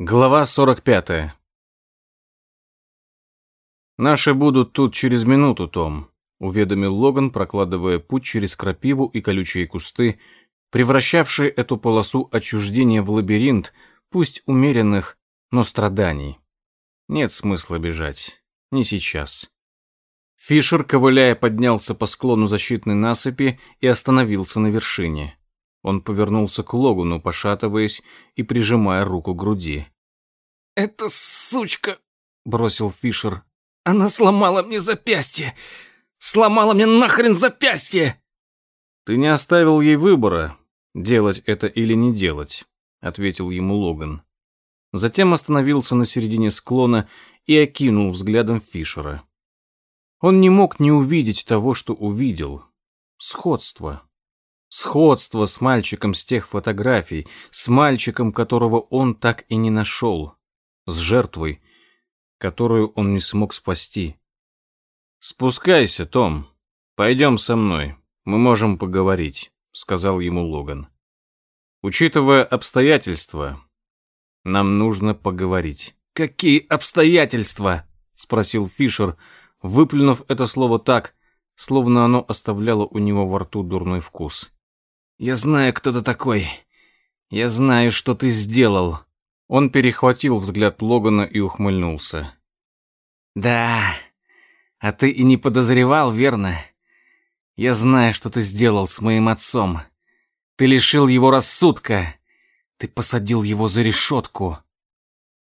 Глава 45. «Наши будут тут через минуту, Том», — уведомил Логан, прокладывая путь через крапиву и колючие кусты, превращавшие эту полосу отчуждения в лабиринт, пусть умеренных, но страданий. Нет смысла бежать. Не сейчас. Фишер, ковыляя, поднялся по склону защитной насыпи и остановился на вершине. Он повернулся к Логану, пошатываясь и прижимая руку к груди. «Эта сучка!» — бросил Фишер. «Она сломала мне запястье! Сломала мне нахрен запястье!» «Ты не оставил ей выбора, делать это или не делать», — ответил ему Логан. Затем остановился на середине склона и окинул взглядом Фишера. Он не мог не увидеть того, что увидел. Сходство. Сходство с мальчиком с тех фотографий, с мальчиком, которого он так и не нашел, с жертвой, которую он не смог спасти. «Спускайся, Том. Пойдем со мной. Мы можем поговорить», — сказал ему Логан. «Учитывая обстоятельства, нам нужно поговорить». «Какие обстоятельства?» — спросил Фишер, выплюнув это слово так, словно оно оставляло у него во рту дурной вкус. Я знаю, кто ты такой. Я знаю, что ты сделал. Он перехватил взгляд Логана и ухмыльнулся. Да. А ты и не подозревал, верно? Я знаю, что ты сделал с моим отцом. Ты лишил его рассудка. Ты посадил его за решетку.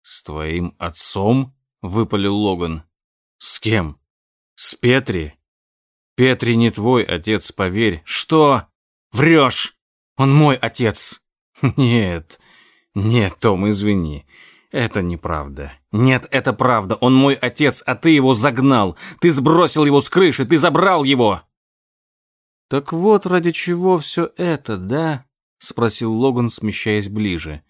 С твоим отцом? выпалил Логан. С кем? С Петри? Петри не твой отец, поверь. Что? Врешь! Он мой отец!» «Нет, нет, Том, извини. Это неправда. Нет, это правда. Он мой отец, а ты его загнал. Ты сбросил его с крыши, ты забрал его!» «Так вот ради чего все это, да?» — спросил Логан, смещаясь ближе.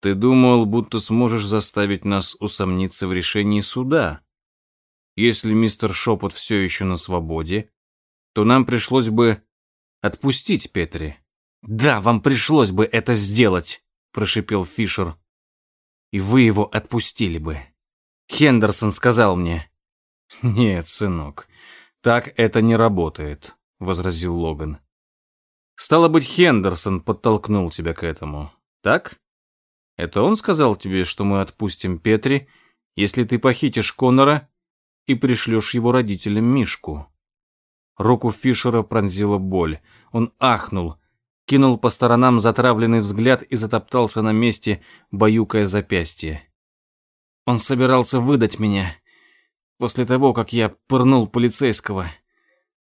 «Ты думал, будто сможешь заставить нас усомниться в решении суда? Если мистер Шепот все еще на свободе, то нам пришлось бы отпустить Петри. Да, вам пришлось бы это сделать, прошипел Фишер. И вы его отпустили бы. Хендерсон сказал мне. Нет, сынок, так это не работает, возразил Логан. Стало быть, Хендерсон подтолкнул тебя к этому, так? Это он сказал тебе, что мы отпустим Петри, если ты похитишь Коннора и пришлешь его родителям Мишку. Руку Фишера пронзила боль. Он ахнул, кинул по сторонам затравленный взгляд и затоптался на месте, баюкая запястье. Он собирался выдать меня. После того, как я пырнул полицейского.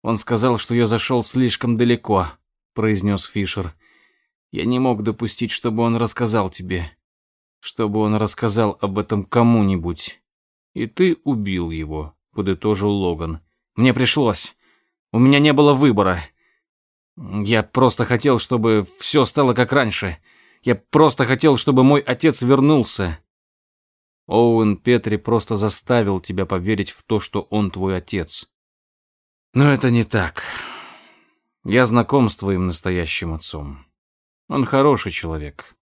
Он сказал, что я зашел слишком далеко, произнес Фишер. Я не мог допустить, чтобы он рассказал тебе. Чтобы он рассказал об этом кому-нибудь. И ты убил его, подытожил Логан. Мне пришлось. У меня не было выбора. Я просто хотел, чтобы все стало как раньше. Я просто хотел, чтобы мой отец вернулся. Оуэн Петри просто заставил тебя поверить в то, что он твой отец. Но это не так. Я знаком с твоим настоящим отцом. Он хороший человек.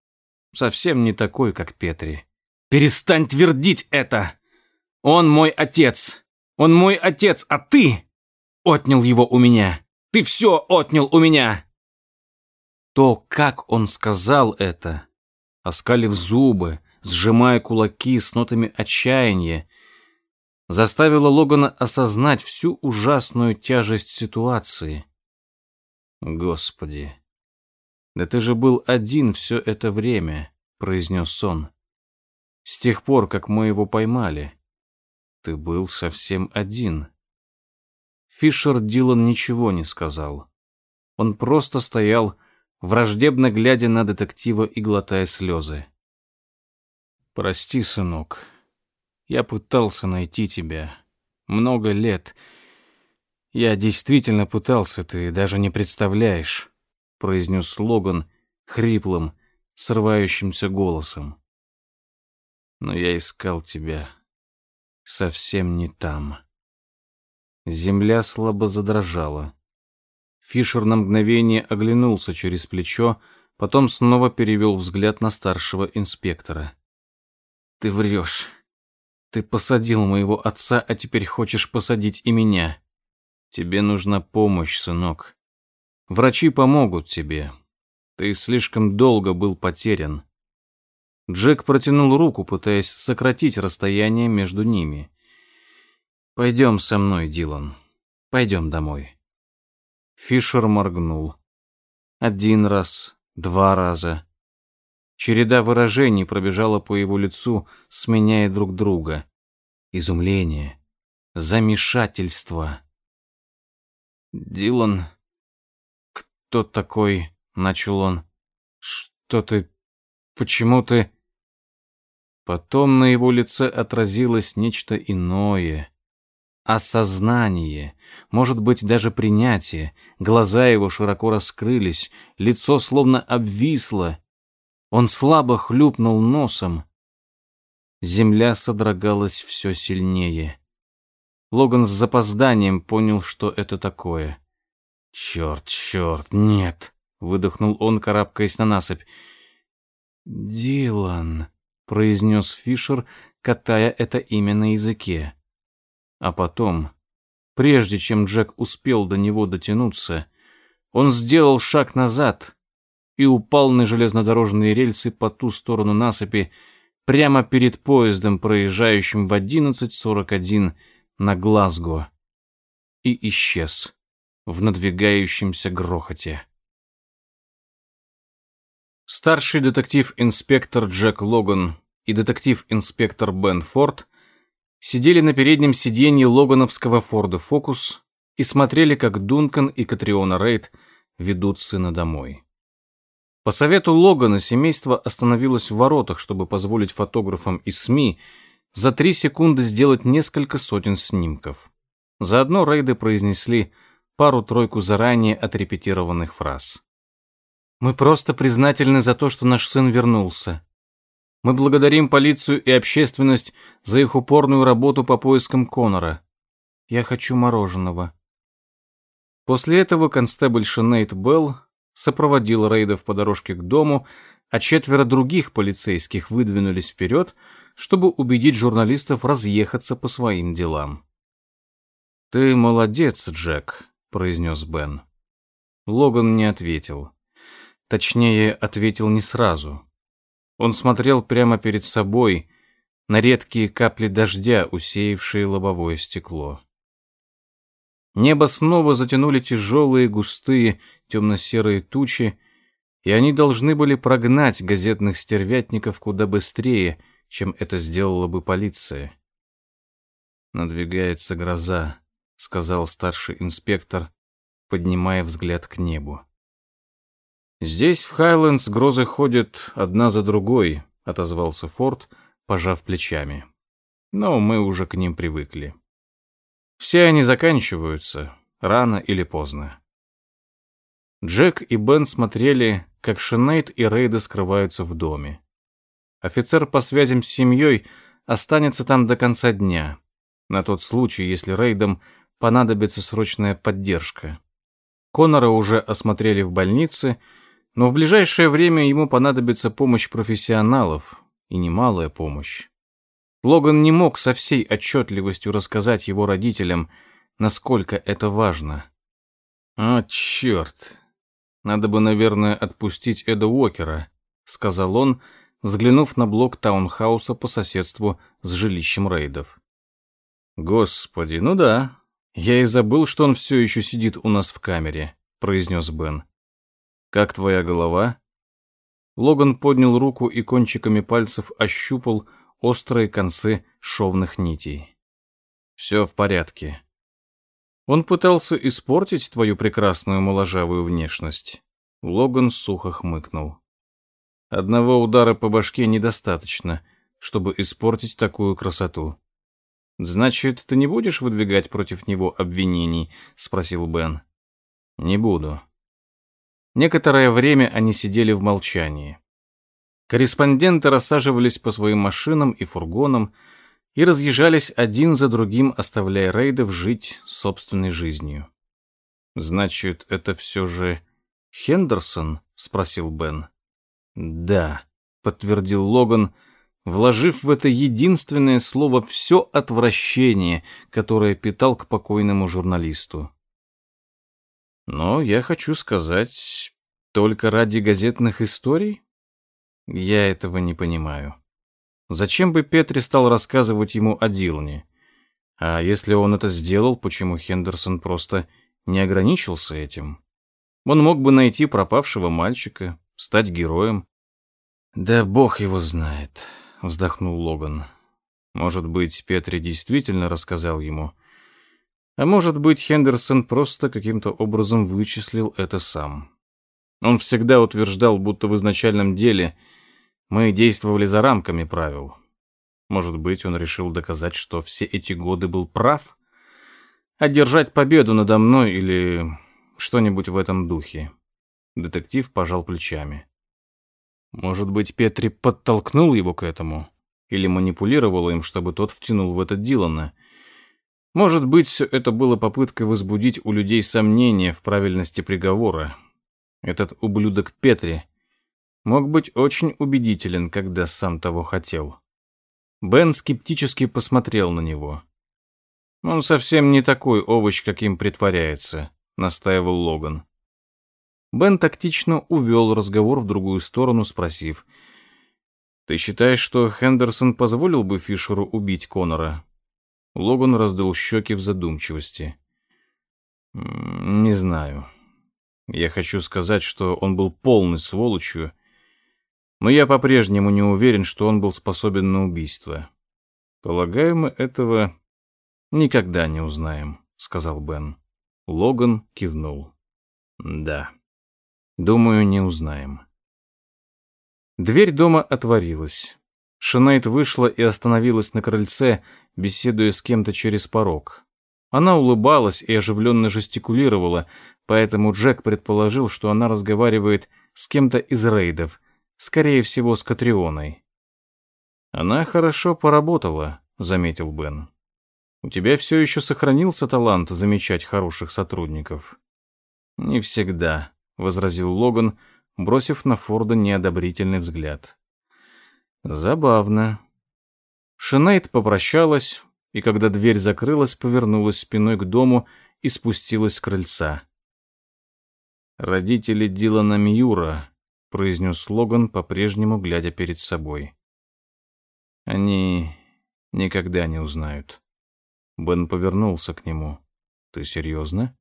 Совсем не такой, как Петри. Перестань твердить это! Он мой отец. Он мой отец, а ты отнял его у меня. Ты все отнял у меня!» То, как он сказал это, оскалив зубы, сжимая кулаки с нотами отчаяния, заставило Логана осознать всю ужасную тяжесть ситуации. «Господи, да ты же был один все это время», — произнес он. «С тех пор, как мы его поймали, ты был совсем один». Фишер Дилан ничего не сказал. Он просто стоял, враждебно глядя на детектива и глотая слезы. «Прости, сынок. Я пытался найти тебя. Много лет. Я действительно пытался, ты даже не представляешь», — произнес Логан хриплым, срывающимся голосом. «Но я искал тебя совсем не там». Земля слабо задрожала. Фишер на мгновение оглянулся через плечо, Потом снова перевел взгляд на старшего инспектора. «Ты врешь. Ты посадил моего отца, а теперь хочешь посадить и меня. Тебе нужна помощь, сынок. Врачи помогут тебе. Ты слишком долго был потерян». Джек протянул руку, пытаясь сократить расстояние между ними. «Пойдем со мной, Дилан. Пойдем домой». Фишер моргнул. Один раз, два раза. Череда выражений пробежала по его лицу, сменяя друг друга. Изумление, замешательство. «Дилан, кто такой?» — начал он. «Что ты... Почему ты...» Потом на его лице отразилось нечто иное. Осознание, может быть, даже принятие. Глаза его широко раскрылись, лицо словно обвисло. Он слабо хлюпнул носом. Земля содрогалась все сильнее. Логан с запозданием понял, что это такое. «Черт, черт, нет!» — выдохнул он, карабкаясь на насыпь. «Дилан», — произнес Фишер, катая это имя на языке. А потом, прежде чем Джек успел до него дотянуться, он сделал шаг назад и упал на железнодорожные рельсы по ту сторону насыпи, прямо перед поездом, проезжающим в 11.41 на Глазго, и исчез в надвигающемся грохоте. Старший детектив-инспектор Джек Логан и детектив-инспектор Бен Форд сидели на переднем сиденье логановского Форда Фокус и смотрели, как Дункан и Катриона Рейд ведут сына домой. По совету Логана семейство остановилось в воротах, чтобы позволить фотографам и СМИ за три секунды сделать несколько сотен снимков. Заодно рейды произнесли пару-тройку заранее отрепетированных фраз. «Мы просто признательны за то, что наш сын вернулся. Мы благодарим полицию и общественность за их упорную работу по поискам Конора. Я хочу мороженого». После этого констебль Шенейт Белл сопроводил рейдов по дорожке к дому, а четверо других полицейских выдвинулись вперед, чтобы убедить журналистов разъехаться по своим делам. «Ты молодец, Джек», — произнес Бен. Логан не ответил. Точнее, ответил не сразу. Он смотрел прямо перед собой на редкие капли дождя, усеявшие лобовое стекло. Небо снова затянули тяжелые, густые, темно-серые тучи, и они должны были прогнать газетных стервятников куда быстрее, чем это сделала бы полиция. «Надвигается гроза», — сказал старший инспектор, поднимая взгляд к небу. «Здесь, в Хайлендс, грозы ходят одна за другой», — отозвался Форд, пожав плечами. «Но мы уже к ним привыкли. Все они заканчиваются, рано или поздно». Джек и Бен смотрели, как Шинейд и Рейда скрываются в доме. Офицер по связям с семьей останется там до конца дня, на тот случай, если Рейдам понадобится срочная поддержка. Конора уже осмотрели в больнице, но в ближайшее время ему понадобится помощь профессионалов, и немалая помощь. Логан не мог со всей отчетливостью рассказать его родителям, насколько это важно. «О, черт! Надо бы, наверное, отпустить Эда Уокера», — сказал он, взглянув на блок таунхауса по соседству с жилищем рейдов. «Господи, ну да. Я и забыл, что он все еще сидит у нас в камере», — произнес Бен. «Как твоя голова?» Логан поднял руку и кончиками пальцев ощупал острые концы шовных нитей. «Все в порядке». Он пытался испортить твою прекрасную моложавую внешность. Логан сухо хмыкнул. Одного удара по башке недостаточно, чтобы испортить такую красоту. «Значит, ты не будешь выдвигать против него обвинений?» — спросил Бен. «Не буду. Некоторое время они сидели в молчании. Корреспонденты рассаживались по своим машинам и фургонам и разъезжались один за другим, оставляя рейдов жить собственной жизнью. «Значит, это все же Хендерсон?» — спросил Бен. Да, подтвердил Логан, вложив в это единственное слово все отвращение, которое питал к покойному журналисту. Но я хочу сказать, только ради газетных историй? Я этого не понимаю. Зачем бы Петри стал рассказывать ему о Дилане? А если он это сделал, почему Хендерсон просто не ограничился этим? Он мог бы найти пропавшего мальчика, стать героем. Да бог его знает, вздохнул Логан. Может быть, Петри действительно рассказал ему, а может быть, Хендерсон просто каким-то образом вычислил это сам. Он всегда утверждал, будто в изначальном деле мы действовали за рамками правил. Может быть, он решил доказать, что все эти годы был прав? Одержать победу надо мной или что-нибудь в этом духе. Детектив пожал плечами. Может быть, Петри подтолкнул его к этому? Или манипулировал им, чтобы тот втянул в это Дилана? Может быть, все это было попыткой возбудить у людей сомнения в правильности приговора. Этот ублюдок Петри мог быть очень убедителен, когда сам того хотел. Бен скептически посмотрел на него. «Он совсем не такой овощ, каким притворяется», — настаивал Логан. Бен тактично увел разговор в другую сторону, спросив, «Ты считаешь, что Хендерсон позволил бы Фишеру убить Конора?» Логан раздул щеки в задумчивости. «Не знаю. Я хочу сказать, что он был полной сволочью, но я по-прежнему не уверен, что он был способен на убийство. Полагаю, мы этого никогда не узнаем», — сказал Бен. Логан кивнул. «Да. Думаю, не узнаем». Дверь дома отворилась. Шинейд вышла и остановилась на крыльце, беседуя с кем-то через порог. Она улыбалась и оживленно жестикулировала, поэтому Джек предположил, что она разговаривает с кем-то из рейдов, скорее всего, с Катрионой. «Она хорошо поработала», — заметил Бен. «У тебя все еще сохранился талант замечать хороших сотрудников?» «Не всегда», — возразил Логан, бросив на Форда неодобрительный взгляд. Забавно. Шинейд попрощалась, и когда дверь закрылась, повернулась спиной к дому и спустилась с крыльца. «Родители Дилана Мьюра», — произнес Логан, по-прежнему глядя перед собой. «Они никогда не узнают». Бен повернулся к нему. «Ты серьезно?»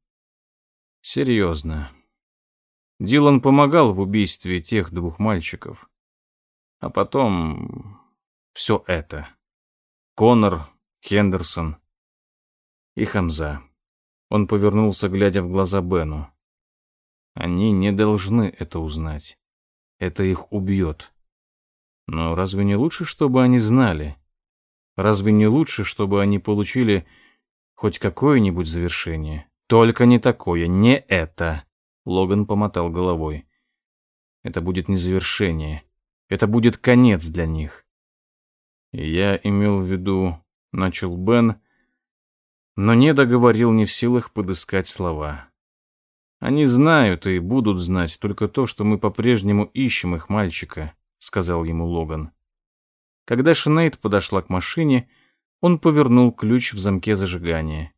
«Серьезно. Дилан помогал в убийстве тех двух мальчиков. А потом все это. Конор, Хендерсон и Хамза. Он повернулся, глядя в глаза Бену. Они не должны это узнать. Это их убьет. Но разве не лучше, чтобы они знали? Разве не лучше, чтобы они получили хоть какое-нибудь завершение? Только не такое, не это. Логан помотал головой. Это будет не завершение. Это будет конец для них. Я имел в виду, начал Бен, но не договорил не в силах подыскать слова. Они знают и будут знать только то, что мы по-прежнему ищем их мальчика, сказал ему Логан. Когда Шинейд подошла к машине, он повернул ключ в замке зажигания.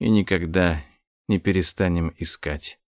И никогда не перестанем искать.